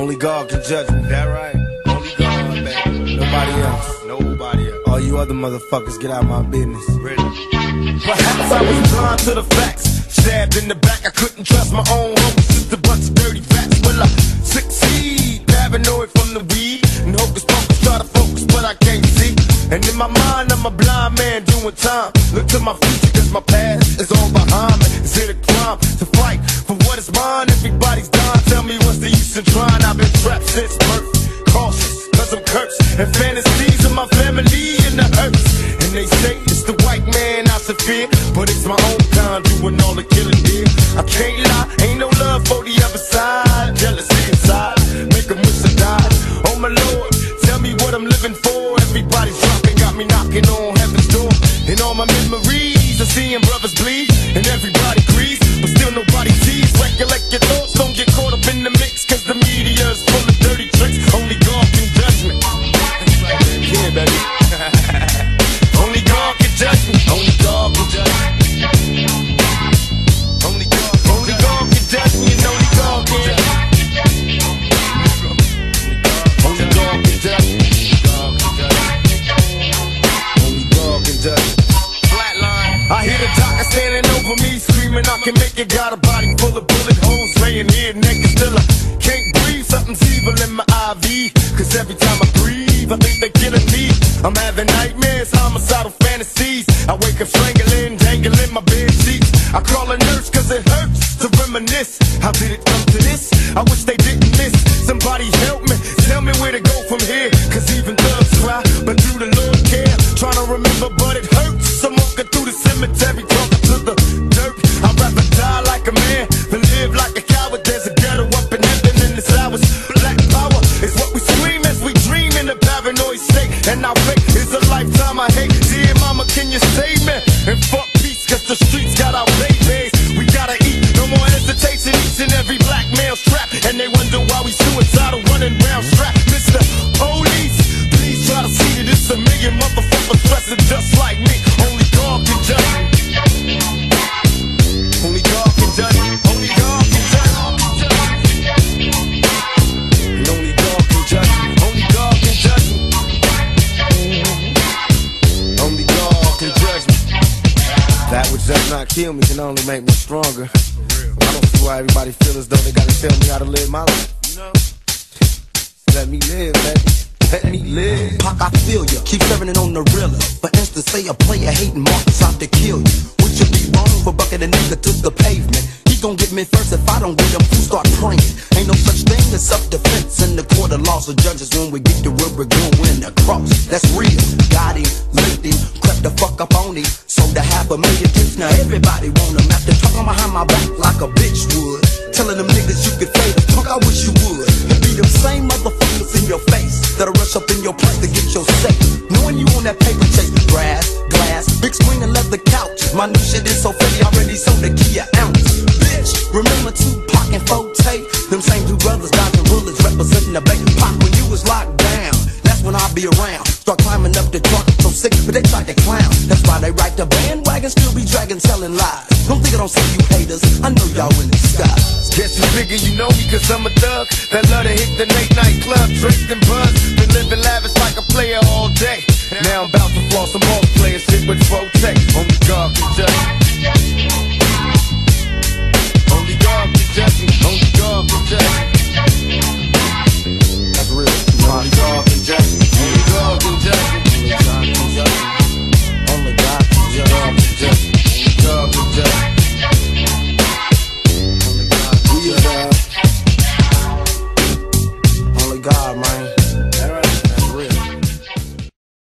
Only God can judge me. That right? Only God, baby. Nobody else. Nobody else. All you other motherfuckers, get out my business. Really? Perhaps I was blind to the facts. Stabbed in the back, I couldn't trust my own homies. Just a bunch of dirty facts. Will I succeed? Paranoid from the weed. And hocus pocus, try to focus, but I can't see. And in my mind, I'm a blind man doing time. Look to my future, cause my past is all behind me. Is it a crime to fight for what is mine? Everybody's dying. Tell me what's the use in trying? I've been trapped since birth. Cautious, cause I'm cursed. And fantasies of my family in the hurts. And they say it's the white man I fear. But it's my own kind doing all the killing here. I can't lie, ain't no love for the other side. Jealousy inside, make 'em wish I died. Oh my lord, tell me what I'm living for. Everybody's dropping, got me knocking on heaven's door. And all my memories of seeing brothers bleed. And everybody nobody Recollect your thoughts, don't get caught up in the mix. Cause the media is full of dirty tricks. Only God can judge me. Yeah, baby. Only God can judge me. Only God can judge me. Only can me, only can. Me. Flatline. I hear the doctor standing over me, screaming, I can make it. Got I'm having nightmares, homicidal fantasies. I wake up strangling, dangling my bed sheets. I call a nurse cause it hurts to reminisce. How did it come to this? I wish they didn't miss. Somebody help me, tell me where to go from here. Cause even thugs cry, but do the Lord care? Trying to remember, but it hurts. I'm walking through the cemetery, talking to the dirt. I'd rather die like a man than live like a coward. There's a ghetto up in heaven in this hours. Not kill me can only make me stronger. I don't see why everybody feel as though they gotta tell me how to live my life. You know? Let me live, baby. Let me live. Pac, I feel ya. Keep serving it on the real. For instance, say a player hating Marcus out to kill you. Would you be wrong for bucking a nigga to the pavement? He gon' get me first if I don't get him. Who start praying? Ain't no such thing as self-defense in the court of laws of judges when we get to where we're going across. That's real. Got him, A tips. Now everybody want him after talking behind my back like a bitch would. Telling them niggas you could fade a punk, I wish you would. Be them same motherfuckers in your face that'll rush up in your place to get your safe. Knowing you on that paper chase, grass, glass, big screen and leather couch. My new shit is so fake, already sold a key an ounce. Bitch, remember Tupac and 4-Tay? Them same two brothers dodging bullets, representing the bank. Pop when you was locked down. That's when I'll be around. Start climbing up the truck, so sick, but they be telling lies. Don't think I don't see you haters. I know y'all in disguise. Guess you figure you know me cause I'm a thug That love to hit the late night club, drink and buzz Been living lavish like a player all day Now I'm about to floss some more